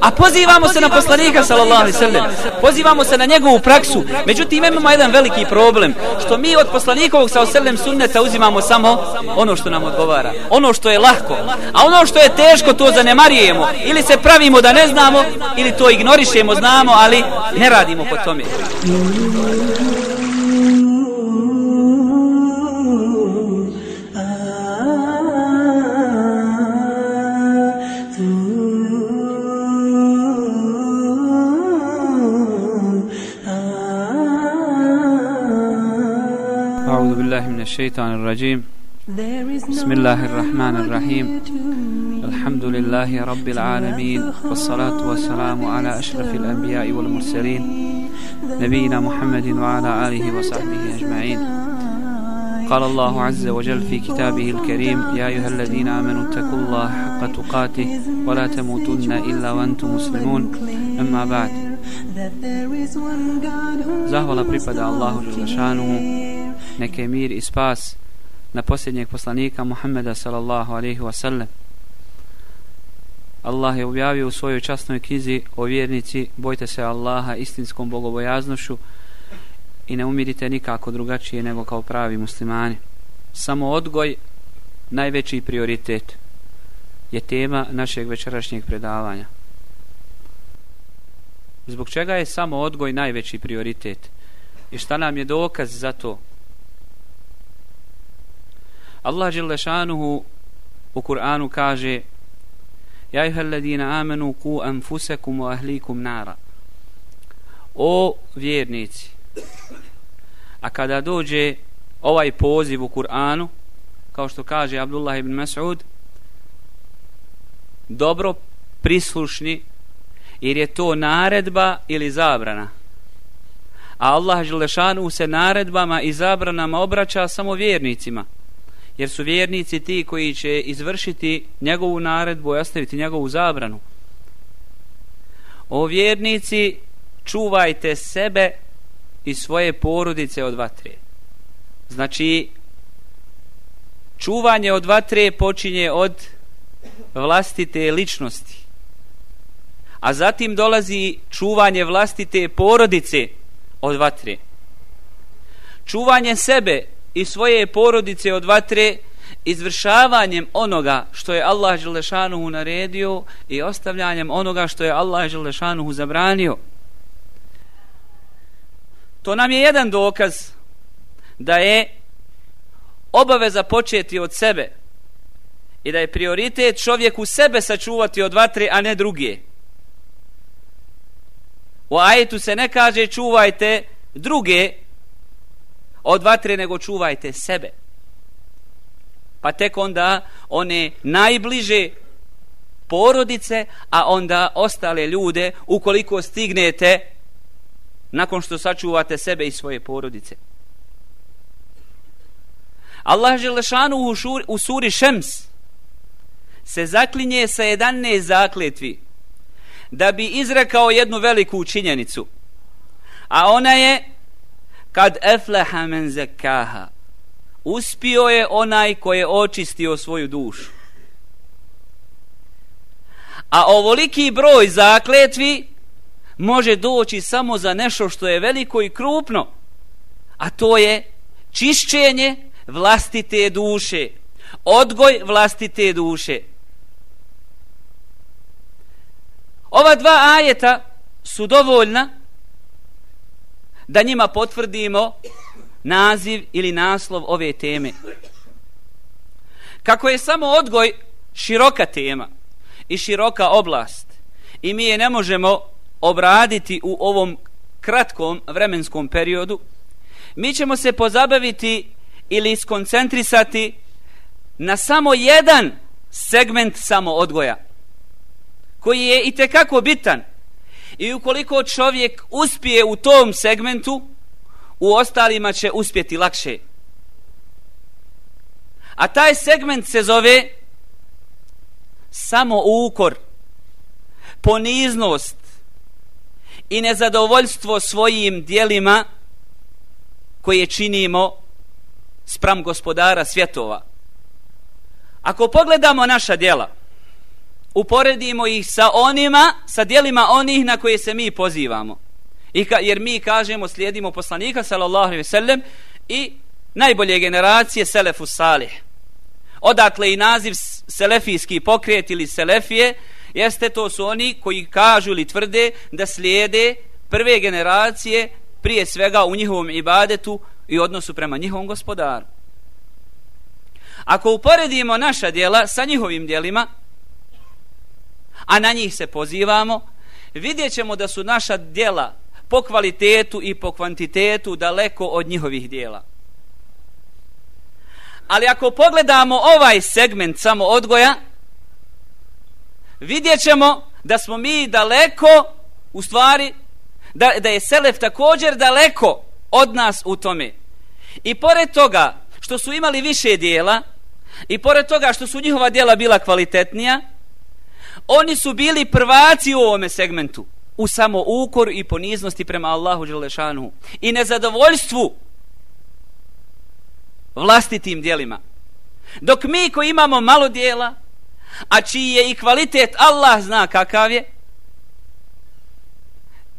A pozivamo se na poslanika sallallahu alejhi ve sellem. Pozivamo se na njegovu praksu. Međutim imamo jedan veliki problem što mi od poslanikovog sallallahu alejhi ve sellem sunneta uzimamo samo ono što nam odgovara, ono što je lahko. A ono što je teško to zanemarujemo ili se pravimo da ne znamo ili to ignorišemo, znamo, ali ne radimo po tome. الشيطان الرجيم. بسم الله الرحمن الرحيم. الحمد لله رب العالمين. والصلاة والسلام على أشرف الأنبياء والمرسلين. نبينا محمد وعلى آله وصحبه أجمعين. قال الله عز وجل في كتابه الكريم يا أيها الذين آمنوا اتقوا الله حق تقاته ولا تموتن إلا وأنتم مسلمون. أما بعد. Zahvala pripada Allahu Đelešanuhu. Neke mir i spas na posljednjeg poslanika Muhammeda sallallahu alaihi wa sallam. Allah je objavio u svojoj časnoj knjizi o vjernici bojte se Allaha istinskom bogobojaznošću i ne umirite nikako drugačije nego kao pravi muslimani. Samo odgoj najveći prioritet je tema našeg večerašnjeg predavanja. Zbog čega je samo odgoj najveći prioritet? I šta nam je dokaz za to? Allah Đelešanuhu u Kur'anu kaže Ja iha alladina amenu ku anfusakum wa ahlikum nara. O vjernici A kada dođe ovaj poziv u Kur'anu kao što kaže Abdullah ibn Mas'ud dobro prislušni jer je to naredba ili zabrana. A Allah Želešanu se naredbama i zabranama obraća samo vjernicima jer su vjernici ti koji će izvršiti njegovu naredbu i ostaviti njegovu zabranu. O vjernici, čuvajte sebe i svoje porodice od vatre. Znači, čuvanje od vatre počinje od vlastite ličnosti. A zatim dolazi čuvanje vlastite porodice od vatre. Čuvanje sebe i svoje porodice od vatre izvršavanjem onoga što je Allah Želešanuhu naredio i ostavljanjem onoga što je Allah Želešanuhu zabranio. To nam je jedan dokaz da je obaveza početi od sebe i da je prioritet čovjeku sebe sačuvati od vatre, a ne druge. U ajetu se ne kaže čuvajte druge od vatre nego čuvajte sebe. Pa tek onda one najbliže porodice, a onda ostale ljude ukoliko stignete nakon što sačuvate sebe i svoje porodice. Allah Želešanu u, šuri, u suri Šems se zaklinje sa jedanne zakletvi da bi izrekao jednu veliku činjenicu. A ona je kad efleha men zekaha uspio je onaj koji je očistio svoju dušu. A ovoliki broj zakletvi može doći samo za nešto što je veliko i krupno a to je čišćenje vlastite duše odgoj vlastite duše. Ova dva ajeta su dovoljna da njima potvrdimo naziv ili naslov ove teme. Kako je samo odgoj široka tema i široka oblast i mi je ne možemo obraditi u ovom kratkom vremenskom periodu, mi ćemo se pozabaviti ili skoncentrisati na samo jedan segment samo odgoja koji je i tekako bitan I ukoliko čovjek uspije u tom segmentu, u ostalima će uspjeti lakše. A taj segment se zove samo ukor, poniznost i nezadovoljstvo svojim dijelima koje činimo spram gospodara svjetova. Ako pogledamo naša djela, uporedimo ih sa onima, sa djelima onih na koje se mi pozivamo. I ka, jer mi kažemo, slijedimo poslanika, sallallahu alaihi sellem, i najbolje generacije, selefu salih. Odatle i naziv selefijski pokret ili selefije, jeste to su oni koji kažu ili tvrde da slijede prve generacije prije svega u njihovom ibadetu i odnosu prema njihovom gospodaru. Ako uporedimo naša dijela sa njihovim dijelima, a na njih se pozivamo, vidjet ćemo da su naša dijela po kvalitetu i po kvantitetu daleko od njihovih dijela. Ali ako pogledamo ovaj segment samo odgoja, vidjet ćemo da smo mi daleko, u stvari, da, da je Selef također daleko od nas u tome. I pored toga što su imali više dijela, i pored toga što su njihova dijela bila kvalitetnija, oni su bili prvaci u ovome segmentu u samo ukor i poniznosti prema Allahu Đelešanu i nezadovoljstvu vlastitim dijelima. Dok mi koji imamo malo dijela, a čiji je i kvalitet Allah zna kakav je,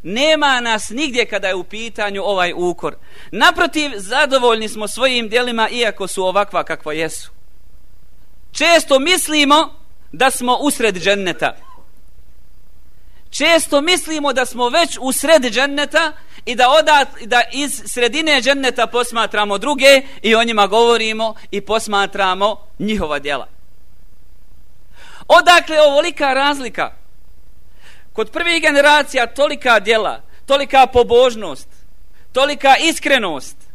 nema nas nigdje kada je u pitanju ovaj ukor. Naprotiv, zadovoljni smo svojim dijelima iako su ovakva kakva jesu. Često mislimo da smo usred dženneta. Često mislimo da smo već u sred dženneta i da, oda, da iz sredine dženneta posmatramo druge i o njima govorimo i posmatramo njihova djela. Odakle ovolika razlika? Kod prvih generacija tolika djela, tolika pobožnost, tolika iskrenost,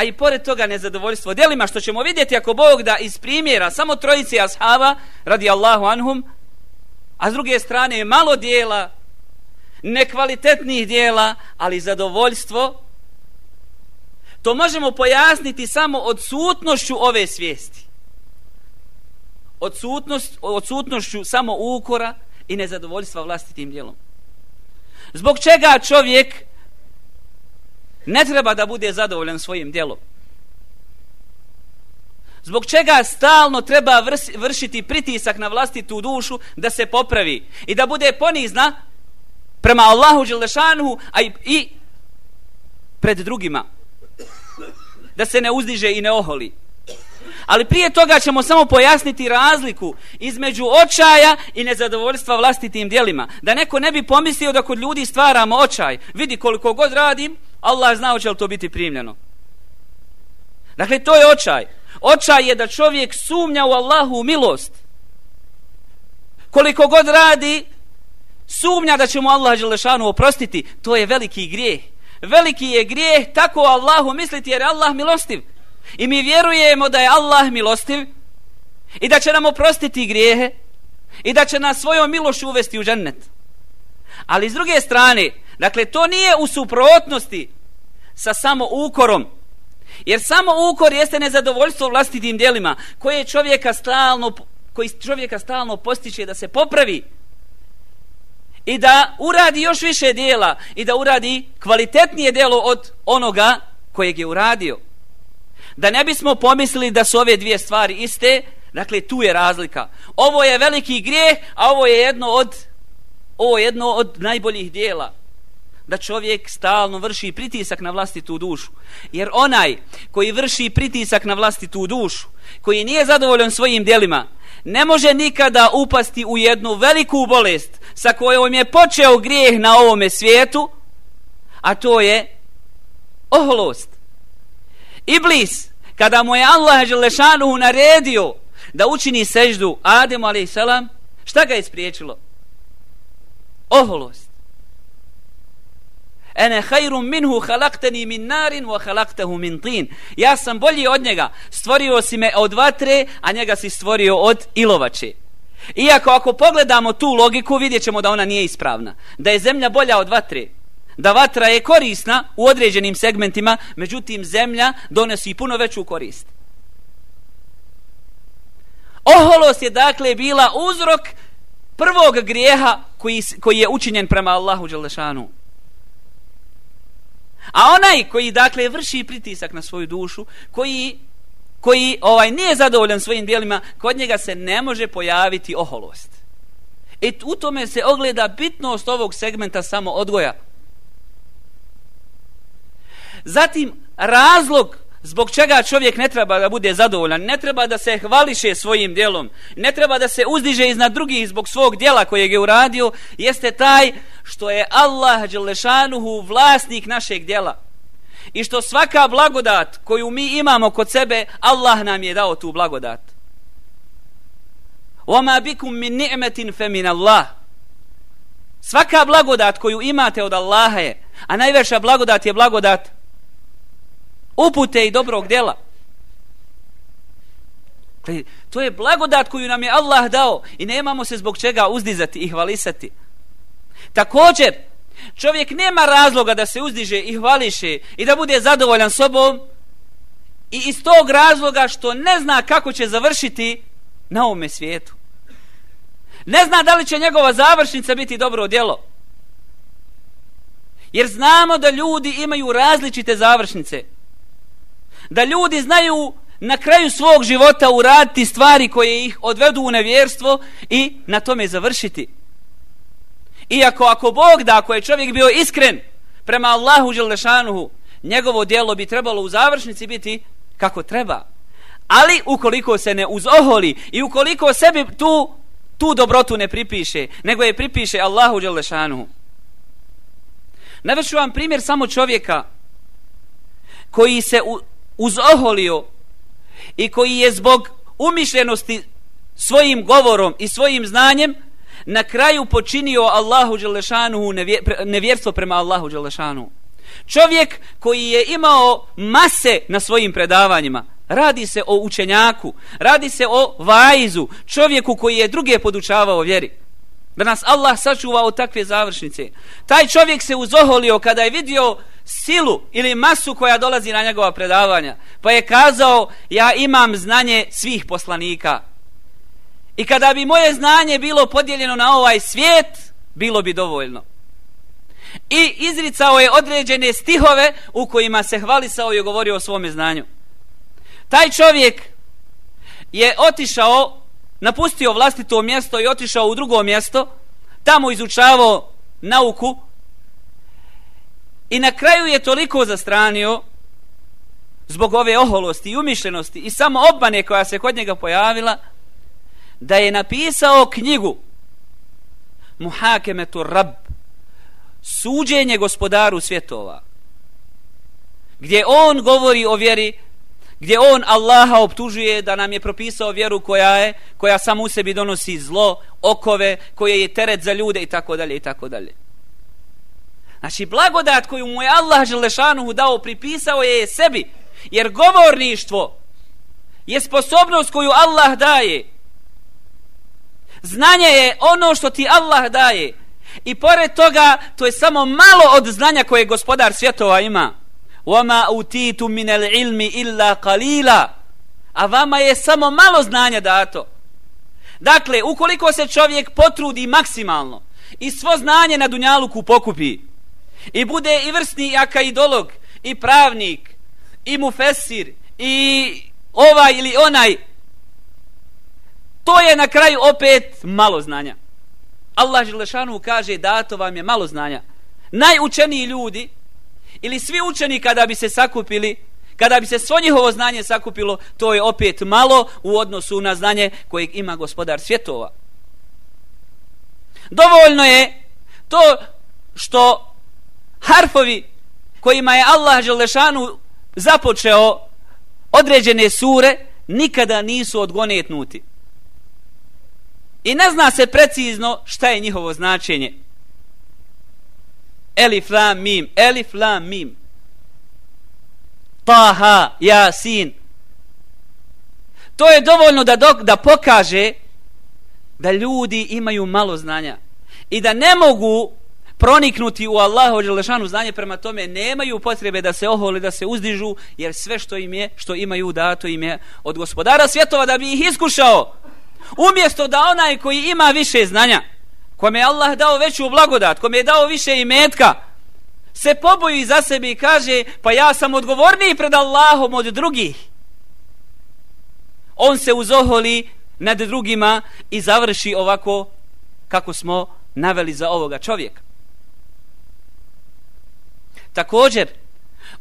a i pored toga nezadovoljstvo djelima, što ćemo vidjeti ako Bog da iz primjera samo trojice ashaba, radi Allahu anhum, a s druge strane malo dijela, nekvalitetnih dijela, ali zadovoljstvo, to možemo pojasniti samo odsutnošću ove svijesti. Odsutnost, odsutnošću samo ukora i nezadovoljstva vlastitim dijelom. Zbog čega čovjek ne treba da bude zadovoljan svojim djelom. Zbog čega stalno treba vršiti pritisak na vlastitu dušu da se popravi i da bude ponizna prema Allahu Đelešanu, a i, i pred drugima. Da se ne uzdiže i ne oholi. Ali prije toga ćemo samo pojasniti razliku između očaja i nezadovoljstva vlastitim dijelima. Da neko ne bi pomislio da kod ljudi stvaramo očaj. Vidi koliko god radim, Allah zna hoće li to biti primljeno. Dakle, to je očaj. Očaj je da čovjek sumnja u Allahu milost. Koliko god radi, sumnja da će mu Allah Đelešanu oprostiti, to je veliki grijeh. Veliki je grijeh tako Allahu misliti jer je Allah milostiv. I mi vjerujemo da je Allah milostiv i da će nam oprostiti grijehe i da će nas svojom milošću uvesti u džennet. Ali s druge strane, dakle, to nije u suprotnosti sa samo ukorom. Jer samo ukor jeste nezadovoljstvo vlastitim dijelima koje čovjeka stalno, koji čovjeka stalno postiče da se popravi i da uradi još više dijela i da uradi kvalitetnije dijelo od onoga kojeg je uradio. Da ne bismo pomislili da su ove dvije stvari iste, dakle tu je razlika. Ovo je veliki grijeh, a ovo je jedno od ovo je jedno od najboljih dijela. Da čovjek stalno vrši pritisak na vlastitu dušu. Jer onaj koji vrši pritisak na vlastitu dušu, koji nije zadovoljan svojim dijelima, ne može nikada upasti u jednu veliku bolest sa kojom je počeo grijeh na ovome svijetu, a to je oholost. Iblis, kada mu je Allah Želešanu naredio da učini seždu Ademu a.s. šta ga je spriječilo? Oholost. Ene hajrum minhu halakteni min narin wa halaktehu min tin. Ja sam bolji od njega. Stvorio si me od vatre, a njega si stvorio od ilovače. Iako ako pogledamo tu logiku, vidjet ćemo da ona nije ispravna. Da je zemlja bolja od vatre. Da vatra je korisna u određenim segmentima, međutim zemlja donosi puno veću korist. Oholost je dakle bila uzrok prvog grijeha koji, koji je učinjen prema Allahu Đalešanu. A onaj koji dakle vrši pritisak na svoju dušu, koji koji ovaj nije zadovoljan svojim dijelima, kod njega se ne može pojaviti oholost. E u tome se ogleda bitnost ovog segmenta samo odgoja. Zatim, razlog zbog čega čovjek ne treba da bude zadovoljan, ne treba da se hvališe svojim dijelom, ne treba da se uzdiže iznad drugih zbog svog dijela kojeg je uradio, jeste taj što je Allah Đelešanuhu vlasnik našeg dijela. I što svaka blagodat koju mi imamo kod sebe, Allah nam je dao tu blagodat. وَمَا بِكُمْ مِنْ نِعْمَةٍ فَمِنَ اللَّهِ Svaka blagodat koju imate od Allaha je, a najveća blagodat je blagodat upute i dobrog djela. E, to je blagodat koju nam je Allah dao i nemamo se zbog čega uzdizati i hvalisati. Također, čovjek nema razloga da se uzdiže i hvališe i da bude zadovoljan sobom i iz tog razloga što ne zna kako će završiti na ovome svijetu. Ne zna da li će njegova završnica biti dobro djelo. Jer znamo da ljudi imaju različite završnice da ljudi znaju na kraju svog života uraditi stvari koje ih odvedu u nevjerstvo i na tome završiti. Iako ako Bog da, ako je čovjek bio iskren prema Allahu Đelešanuhu, njegovo dijelo bi trebalo u završnici biti kako treba. Ali ukoliko se ne uzoholi i ukoliko sebi tu, tu dobrotu ne pripiše, nego je pripiše Allahu Đelešanuhu. Naveću vam primjer samo čovjeka koji se u, uzoholio i koji je zbog umišljenosti svojim govorom i svojim znanjem na kraju počinio Allahu Đelešanuhu nevjerstvo prema Allahu Đelešanuhu. Čovjek koji je imao mase na svojim predavanjima, radi se o učenjaku, radi se o vajzu, čovjeku koji je druge podučavao vjeri. Da nas Allah sačuva od takve završnice. Taj čovjek se uzoholio kada je vidio silu ili masu koja dolazi na njegova predavanja. Pa je kazao, ja imam znanje svih poslanika. I kada bi moje znanje bilo podijeljeno na ovaj svijet, bilo bi dovoljno. I izricao je određene stihove u kojima se hvalisao i govorio o svome znanju. Taj čovjek je otišao, napustio vlastito mjesto i otišao u drugo mjesto, tamo izučavao nauku, I na kraju je toliko zastranio zbog ove oholosti i umišljenosti i samo obmane koja se kod njega pojavila da je napisao knjigu Muhakemetu Rab suđenje gospodaru svjetova gdje on govori o vjeri gdje on Allaha optužuje da nam je propisao vjeru koja je koja samo u sebi donosi zlo, okove, koje je teret za ljude i tako dalje i tako dalje. Znači, blagodat koju mu je Allah Želešanuhu dao, pripisao je sebi. Jer govorništvo je sposobnost koju Allah daje. Znanje je ono što ti Allah daje. I pored toga, to je samo malo od znanja koje gospodar svjetova ima. وَمَا أُتِيتُ مِنَ الْعِلْمِ إِلَّا قَلِيلًا A vama je samo malo znanja dato. Dakle, ukoliko se čovjek potrudi maksimalno i svo znanje na Dunjaluku pokupi, i bude i vrsni akaidolog i pravnik i mufesir i ovaj ili onaj. To je na kraju opet malo znanja. Allah Želešanu kaže dato vam je malo znanja. Najučeniji ljudi ili svi učeni kada bi se sakupili kada bi se svo njihovo znanje sakupilo to je opet malo u odnosu na znanje kojeg ima gospodar svjetova. Dovoljno je to što harfovi kojima je Allah Želešanu započeo određene sure nikada nisu odgonetnuti. I ne zna se precizno šta je njihovo značenje. Elif lam mim, elif lam mim. Taha, jasin. To je dovoljno da, dok, da pokaže da ljudi imaju malo znanja i da ne mogu proniknuti u Allahu dželešanu znanje prema tome nemaju potrebe da se oholi da se uzdižu jer sve što im je što imaju dato im je od gospodara svjetova da bi ih iskušao umjesto da onaj koji ima više znanja kome je Allah dao veću blagodat kome je dao više imetka se poboji za sebe i kaže pa ja sam odgovorniji pred Allahom od drugih on se uzoholi nad drugima i završi ovako kako smo naveli za ovoga čovjeka. Također,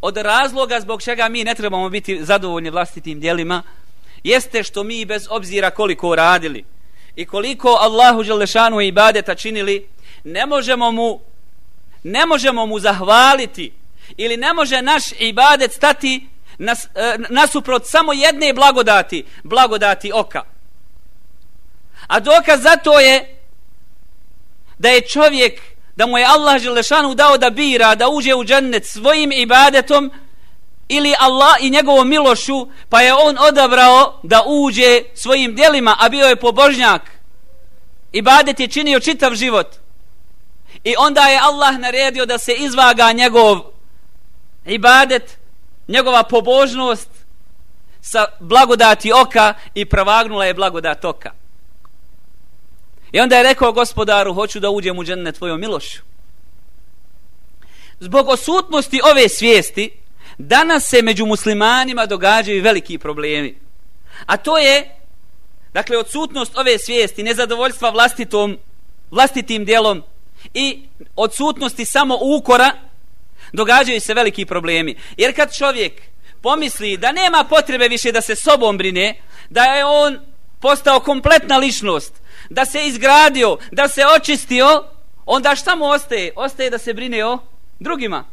od razloga zbog čega mi ne trebamo biti zadovoljni vlastitim dijelima, jeste što mi bez obzira koliko radili i koliko Allahu Đelešanu i ibadeta činili, ne možemo mu ne možemo mu zahvaliti ili ne može naš ibadet stati nas, e, nasuprot samo jedne blagodati, blagodati oka. A dokaz za to je da je čovjek, da mu je Allah Želešanu dao da bira, da uđe u džennet svojim ibadetom ili Allah i njegovom milošu, pa je on odabrao da uđe svojim dijelima, a bio je pobožnjak. Ibadet je činio čitav život. I onda je Allah naredio da se izvaga njegov ibadet, njegova pobožnost sa blagodati oka i pravagnula je blagodat oka. I onda je rekao gospodaru, hoću da uđem u džennet tvojom milošću. Zbog osutnosti ove svijesti, danas se među muslimanima događaju veliki problemi. A to je, dakle, odsutnost ove svijesti, nezadovoljstva vlastitom, vlastitim dijelom i odsutnosti samo ukora, događaju se veliki problemi. Jer kad čovjek pomisli da nema potrebe više da se sobom brine, da je on postao kompletna ličnost, da se izgradio, da se očistio, onda šta mu ostaje? Ostaje da se brine o drugima.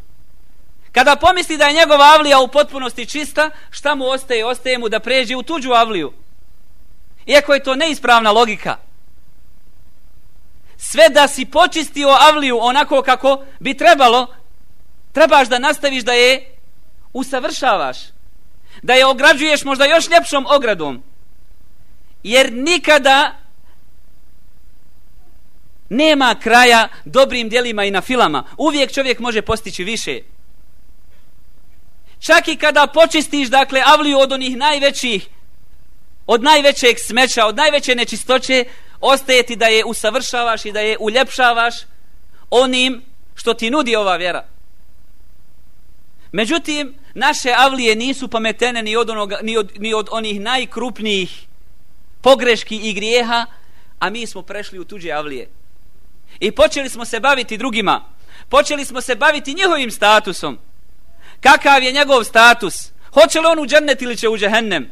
Kada pomisli da je njegova avlija u potpunosti čista, šta mu ostaje? Ostaje mu da pređe u tuđu avliju. Iako je to neispravna logika. Sve da si počistio avliju onako kako bi trebalo, trebaš da nastaviš da je usavršavaš. Da je ograđuješ možda još ljepšom ogradom. Jer nikada nema kraja dobrim dijelima i na filama. Uvijek čovjek može postići više. Čak i kada počistiš, dakle, avliju od onih najvećih, od najvećeg smeća, od najveće nečistoće, ostaje ti da je usavršavaš i da je uljepšavaš onim što ti nudi ova vjera. Međutim, naše avlije nisu pametene ni od, onoga, ni od, ni od onih najkrupnijih pogreški i grijeha, a mi smo prešli u tuđe avlije. I počeli smo se baviti drugima. Počeli smo se baviti njihovim statusom. Kakav je njegov status? Hoće li on u džennet ili će u džehennem?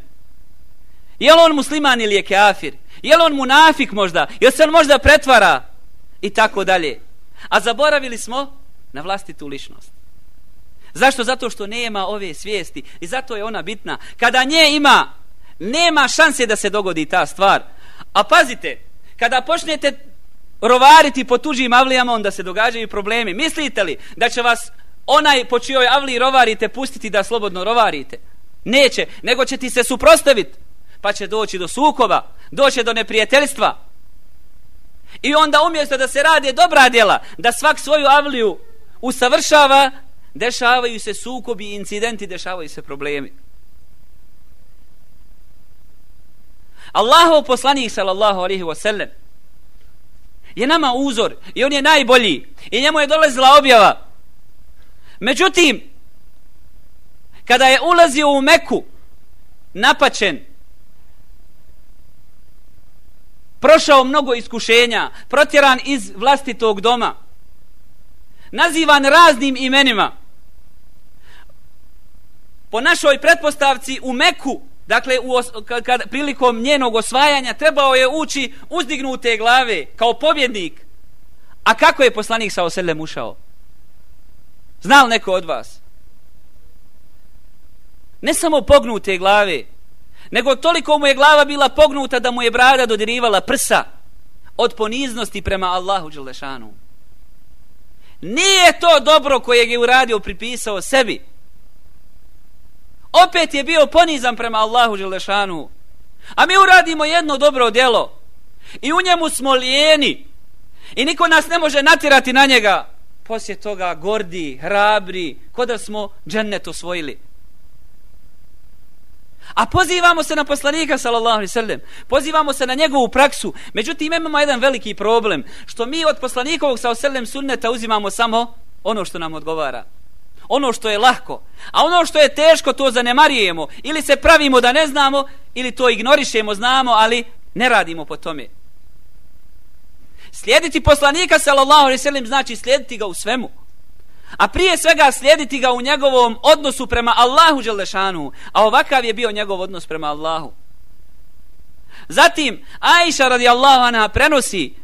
Je li on musliman ili je kafir? Je li on munafik možda? Je se on možda pretvara? I tako dalje. A zaboravili smo na vlastitu ličnost. Zašto? Zato što nema ove svijesti. I zato je ona bitna. Kada nje ima, nema šanse da se dogodi ta stvar. A pazite, kada počnete rovariti po tuđim avlijama, onda se događaju problemi. Mislite li da će vas onaj po čijoj avliji rovarite pustiti da slobodno rovarite? Neće, nego će ti se suprostaviti. Pa će doći do sukoba, doće do neprijateljstva. I onda umjesto da se radi dobra djela, da svak svoju avliju usavršava, dešavaju se sukobi incidenti, dešavaju se problemi. Allahov poslanik sallallahu alaihi ve sellem je nama uzor i on je najbolji i njemu je dolazila objava. Međutim, kada je ulazio u Meku, napačen, prošao mnogo iskušenja, protjeran iz vlastitog doma, nazivan raznim imenima, po našoj pretpostavci u Meku, dakle u os, kad, kad, prilikom njenog osvajanja trebao je ući uzdignute glave kao pobjednik. A kako je poslanik sa oselem ušao? Znal neko od vas? Ne samo pognute glave, nego toliko mu je glava bila pognuta da mu je brada dodirivala prsa od poniznosti prema Allahu Đelešanu. Nije to dobro kojeg je uradio pripisao sebi, opet je bio ponizan prema Allahu Đelešanu. A mi uradimo jedno dobro djelo i u njemu smo lijeni i niko nas ne može natirati na njega. Poslije toga gordi, hrabri, ko da smo džennet osvojili. A pozivamo se na poslanika sallallahu alejhi ve sellem. Pozivamo se na njegovu praksu. Međutim imamo jedan veliki problem što mi od poslanikovog sallallahu alejhi ve sellem sunneta uzimamo samo ono što nam odgovara ono što je lahko. A ono što je teško to zanemarujemo. Ili se pravimo da ne znamo, ili to ignorišemo, znamo, ali ne radimo po tome. Slijediti poslanika sallallahu alejhi ve sellem znači slijediti ga u svemu. A prije svega slijediti ga u njegovom odnosu prema Allahu dželešanu, a ovakav je bio njegov odnos prema Allahu. Zatim Aisha radijallahu anha prenosi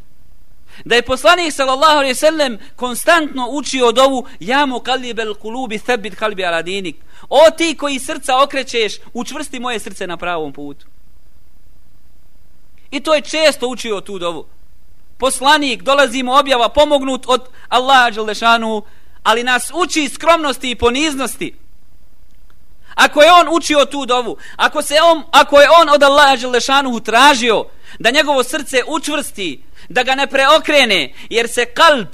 da je poslanik sallallahu alejhi ve sellem konstantno učio od ovu ja mu kalibel kulubi thabit kalbi ala dinik. O ti koji srca okrećeš, učvrsti moje srce na pravom putu. I to je često učio tu dovu poslanik, dolazimo objava pomognut od Allaha Đelešanu, ali nas uči skromnosti i poniznosti. Ako je on učio tu dovu, ako, se on, ako je on od Allaha Želešanuhu tražio da njegovo srce učvrsti, da ga ne preokrene, jer se kalb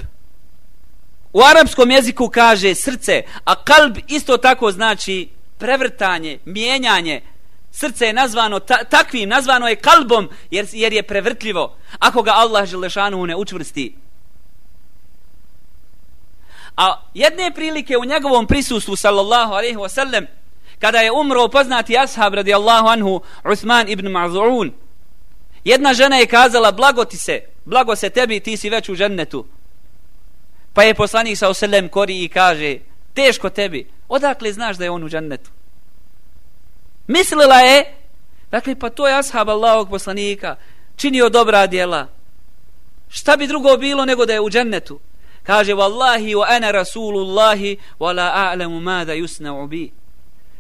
u arapskom jeziku kaže srce, a kalb isto tako znači prevrtanje, mijenjanje, srce je nazvano ta, takvim, nazvano je kalbom jer, jer je prevrtljivo ako ga Allah Želešanu ne učvrsti. A jedne prilike u njegovom prisustvu sallallahu alaihi wa sallam kada je umro poznati ashab radijallahu anhu Uthman ibn Maz'un, jedna žena je kazala blago ti se, blago se tebi ti si već u žennetu pa je poslanik sa oselem kori i kaže teško tebi, odakle znaš da je on u žennetu Mislila je, dakle, pa to je ashab Allahog poslanika, činio dobra djela. Šta bi drugo bilo nego da je u džennetu? Kaže, Wallahi wa ana rasulullahi wa la a'lamu ma yusna'u bi.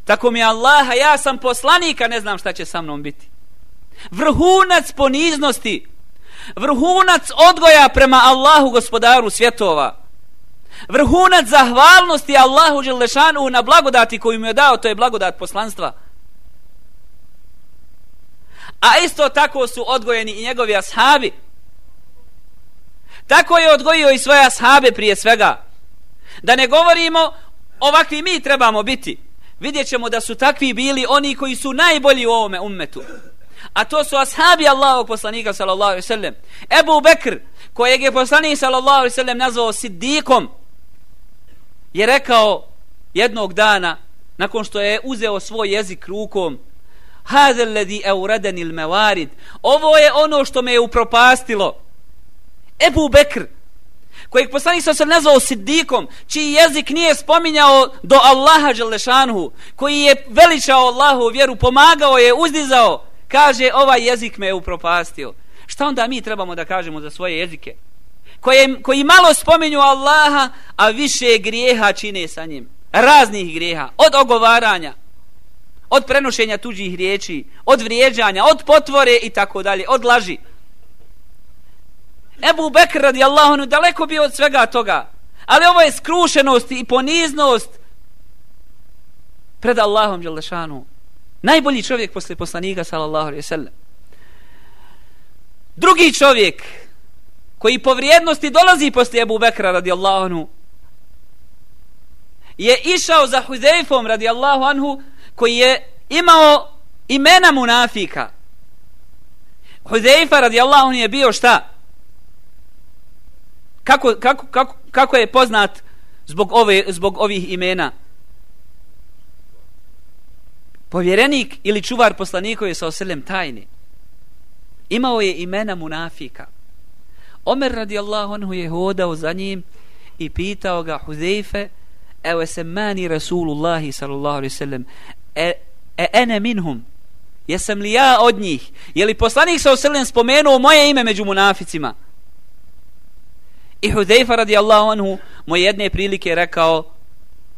Tako mi Allaha, ja sam poslanika, ne znam šta će sa mnom biti. Vrhunac poniznosti, vrhunac odgoja prema Allahu gospodaru svjetova, vrhunac zahvalnosti Allahu Đelešanu na blagodati koju mu je dao, to je blagodat poslanstva. A isto tako su odgojeni i njegovi ashabi. Tako je odgojio i svoje ashabe prije svega. Da ne govorimo ovakvi mi trebamo biti. Vidjet ćemo da su takvi bili oni koji su najbolji u ovome ummetu. A to su ashabi Allahog poslanika sallallahu alaihi sallam. Ebu Bekr, kojeg je poslanik sallallahu alaihi sallam nazvao Siddikom, je rekao jednog dana, nakon što je uzeo svoj jezik rukom, Hada ledi awradani al-mawarid. Ovo je ono što me je upropastilo. Ebu Bekr, kojeg poslanik sa se nazvao Siddikom, čiji jezik nije spominjao do Allaha Đelešanhu, koji je veličao Allahu vjeru, pomagao je, uzdizao, kaže ovaj jezik me je upropastio. Šta onda mi trebamo da kažemo za svoje jezike? Koje, koji malo spominju Allaha, a više grijeha čine sa njim. Raznih grijeha, od ogovaranja, od prenošenja tuđih riječi, od vrijeđanja, od potvore i tako dalje, od laži. Ebu Bekr radijallahu anhu daleko bio od svega toga. Ali ovo je skrušenost i poniznost pred Allahom Đalešanu. Najbolji čovjek posle poslanika sallallahu alaihi sallam. Drugi čovjek koji po vrijednosti dolazi posle Ebu Bekra radijallahu anhu je išao za Huzeifom radijallahu anhu koji je imao imena munafika. Huzeifa radijallahu anhu je bio šta? Kako, kako, kako, kako je poznat zbog, ove, zbog ovih imena? Povjerenik ili čuvar poslanikove sa oselem tajni. Imao je imena munafika. Omer radijallahu anhu je hodao za njim i pitao ga Huzeife, evo se mani Rasulullahi sallallahu alaihi sallam, e, e ene minhum jesam li ja od njih je li poslanik sa oselem spomenuo moje ime među munaficima i Hudejfa radijallahu anhu moje jedne prilike rekao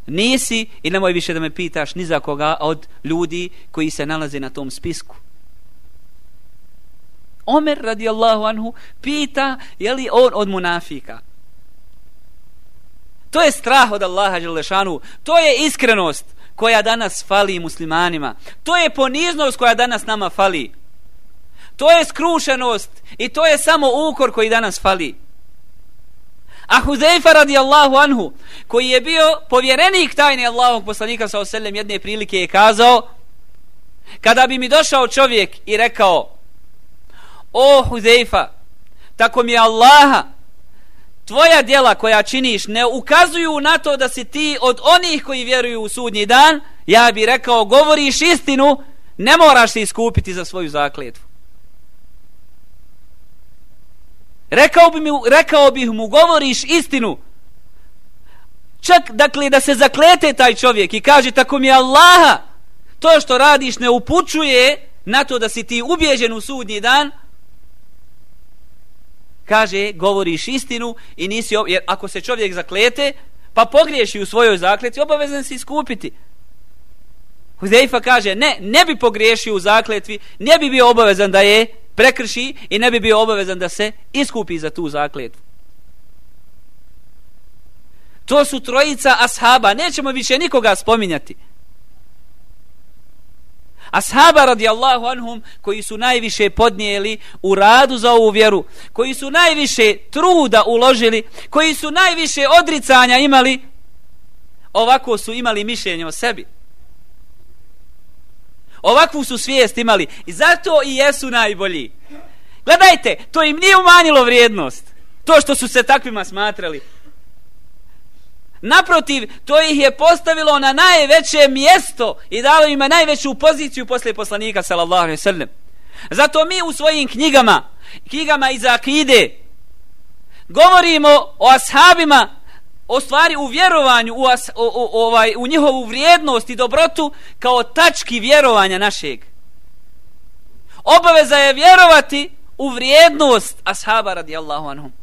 nisi i nemoj više da me pitaš ni za koga od ljudi koji se nalaze na tom spisku Omer radijallahu anhu pita je li on od munafika to je strah od Allaha Đelešanu to je iskrenost koja danas fali muslimanima. To je poniznost koja danas nama fali. To je skrušenost i to je samo ukor koji danas fali. A Huzeifa radijallahu anhu, koji je bio povjerenik tajne Allahog poslanika sa oselem jedne prilike je kazao, kada bi mi došao čovjek i rekao, o Huzeifa, tako mi je Allaha, tvoja djela koja činiš ne ukazuju na to da si ti od onih koji vjeruju u sudnji dan, ja bi rekao, govoriš istinu, ne moraš se iskupiti za svoju zakletvu. Rekao, bi mi, rekao bih mu, govoriš istinu. Čak, dakle, da se zaklete taj čovjek i kaže, tako mi je Allaha, to što radiš ne upućuje na to da si ti ubježen u sudnji dan, kaže, govoriš istinu i nisi, jer ako se čovjek zaklete, pa pogriješi u svojoj zakleti, obavezan si iskupiti. Huzeifa kaže, ne, ne bi pogriješio u zakletvi, ne bi bio obavezan da je prekrši i ne bi bio obavezan da se iskupi za tu zakletvu. To su trojica ashaba, nećemo više nikoga spominjati. Ashaba radijallahu anhum koji su najviše podnijeli u radu za ovu vjeru, koji su najviše truda uložili, koji su najviše odricanja imali, ovako su imali mišljenje o sebi. Ovakvu su svijest imali i zato i jesu najbolji. Gledajte, to im nije umanjilo vrijednost. To što su se takvima smatrali. Naprotiv, to ih je postavilo na najveće mjesto i dalo im najveću poziciju posle poslanika sallallahu alejhi ve sellem. Zato mi u svojim knjigama, knjigama iz akide, govorimo o ashabima, o stvari u vjerovanju, u, as, o, o, ovaj, u njihovu vrijednost i dobrotu kao tački vjerovanja našeg. Obaveza je vjerovati u vrijednost ashaba radijallahu anhum.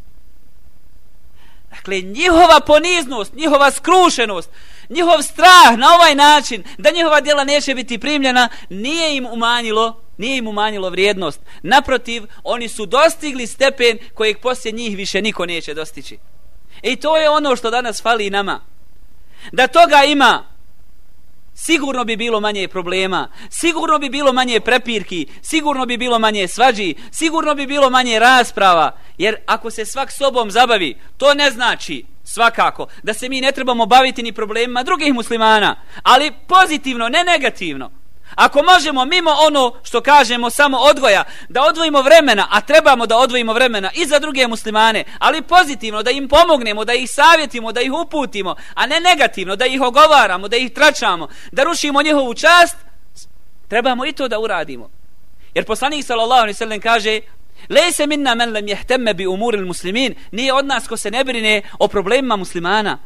Dakle, njihova poniznost, njihova skrušenost, njihov strah na ovaj način da njihova djela neće biti primljena, nije im umanjilo nije im umanjilo vrijednost. Naprotiv, oni su dostigli stepen kojeg poslije njih više niko neće dostići. I to je ono što danas fali nama. Da toga ima, sigurno bi bilo manje problema, sigurno bi bilo manje prepirki, sigurno bi bilo manje svađi, sigurno bi bilo manje rasprava, jer ako se svak sobom zabavi, to ne znači svakako da se mi ne trebamo baviti ni problemima drugih muslimana, ali pozitivno, ne negativno. Ako možemo mimo ono što kažemo samo odgoja, da odvojimo vremena, a trebamo da odvojimo vremena i za druge muslimane, ali pozitivno, da im pomognemo, da ih savjetimo, da ih uputimo, a ne negativno, da ih ogovaramo, da ih tračamo, da rušimo njihovu čast, trebamo i to da uradimo. Jer poslanik sallallahu alejhi ve sellem kaže, Lejse minna men lam yahtamma bi umuril muslimin, nije od nas ko se ne brine o problemima muslimana.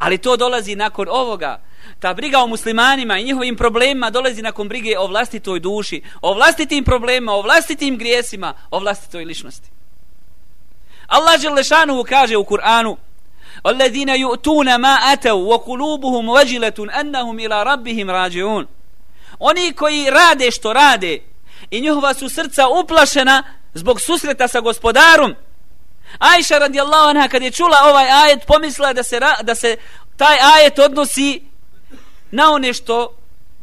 Ali to dolazi nakon ovoga, ta briga o muslimanima i njihovim problemima dolazi nakon brige o vlastitoj duši, o vlastitim problemima, o vlastitim grijesima, o vlastitoj ličnosti. Allah Želešanu kaže u Kur'anu الذين يؤتون ما أتوا وقلوبهم وجلة أنهم إلى ربهم راجعون Oni koji rade što rade i njihova su srca uplašena zbog susreta sa gospodarom. Ajša radijallahu anha kad je čula ovaj ajet pomislila da se, da se taj ajet odnosi na one što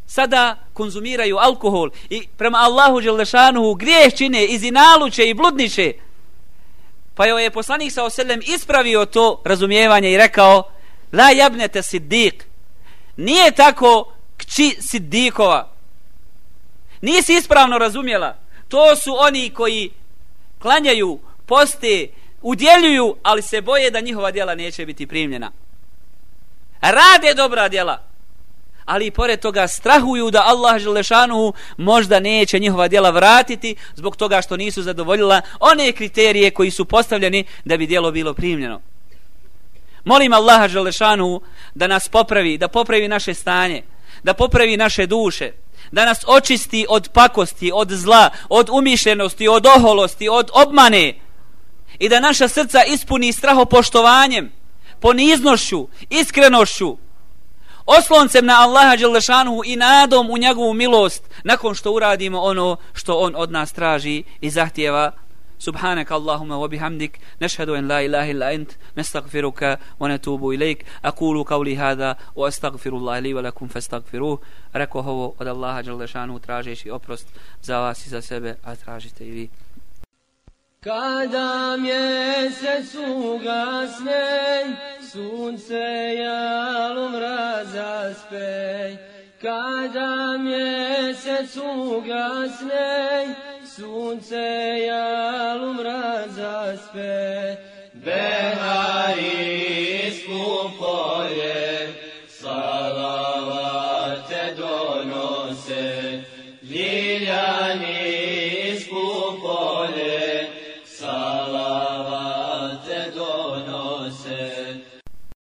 sada konzumiraju alkohol. I prema Allahu Đelešanuhu grijeh čine i zinaluće i bludniće pa joj je poslanik sa oselem ispravio to razumijevanje i rekao la jabnete siddiq. Nije tako kći siddikova nisi ispravno razumjela. To su oni koji klanjaju poste udjeljuju ali se boje da njihova djela neće biti primljena rade dobra djela ali i pored toga strahuju da Allah Želešanuhu možda neće njihova djela vratiti zbog toga što nisu zadovoljila one kriterije koji su postavljeni da bi djelo bilo primljeno. Molim Allaha Želešanuhu da nas popravi, da popravi naše stanje, da popravi naše duše, da nas očisti od pakosti, od zla, od umišljenosti, od oholosti, od obmane i da naša srca ispuni strahopoštovanjem, poniznošću, iskrenošću, osloncem na Allaha Đelešanuhu i nadom u njegovu milost nakon što uradimo ono što on od nas traži i zahtjeva سبحانك اللهم وبحمدك نشهد أن لا إله إلا أنت نستغفرك ونتوب إليك أقول قولي هذا وأستغفر الله لي ولكم فاستغفروه rekao ovo od Allaha Đalešanu tražeći oprost za vas i za sebe a tražite i vi Kada mjesec ugasne, sunce jalom razaspe. Kada mjesec ugasne, sunce jalu mraz zaspe, Behari skupolje, salavat.